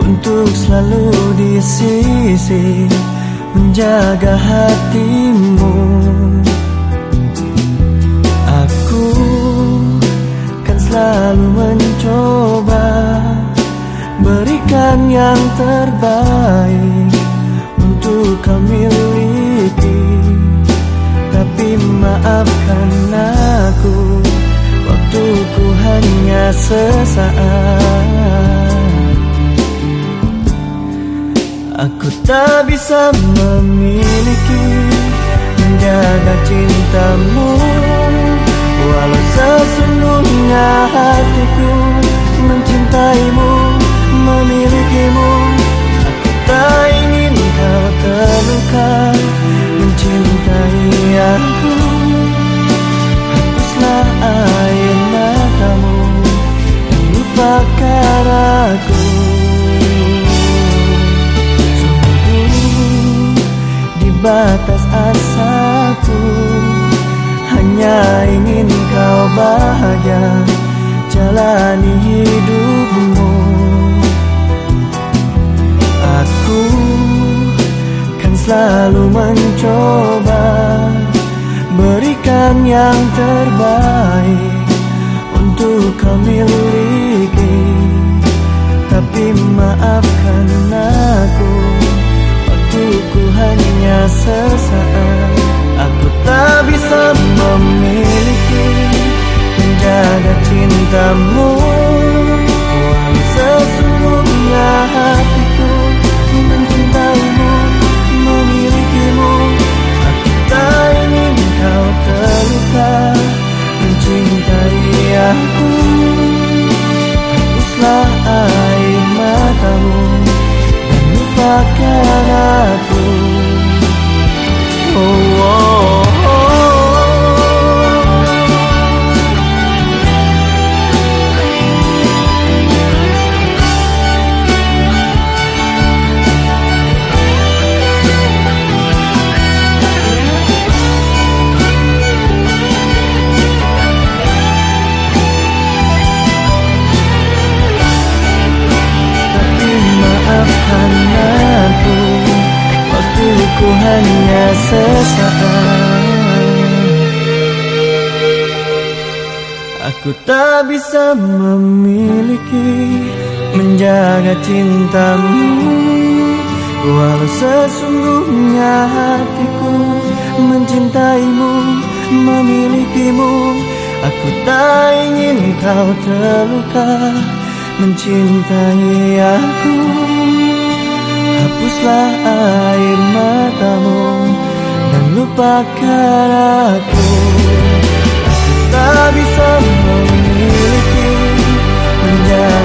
Untuk selalu di sisi Menjaga hatimu. Aku kan selalu mencoba Berikan yang terbaik Untuk kau miliki. Tapi maafkan aku Waktuku hanya sesaat Aku tak bisa memiliki Menjaga cintamu batas asaku Hanya ingin kau bahagia Jalani hidupmu. Aku kan selalu mencoba Berikan yang terbaik hanya sesaat. Aku tak bisa memiliki Menjaga cintamu. Walau sesungguhnya hatiku Mencintaimu Memilikimu. Aku tak ingin kau terluka Mencintai aku. Hapuslah air matamu Dan lupakan aku oh, oh, Tapi maafkan aku tak bisa memiliki Menjaga cintamu. Walau sesungguhnya hatiku Mencintaimu Memilikimu Aku tak ingin kau terluka Mencintai aku. Hapuslah air matamu Lupakan aku. Tak bisa memiliki menjadi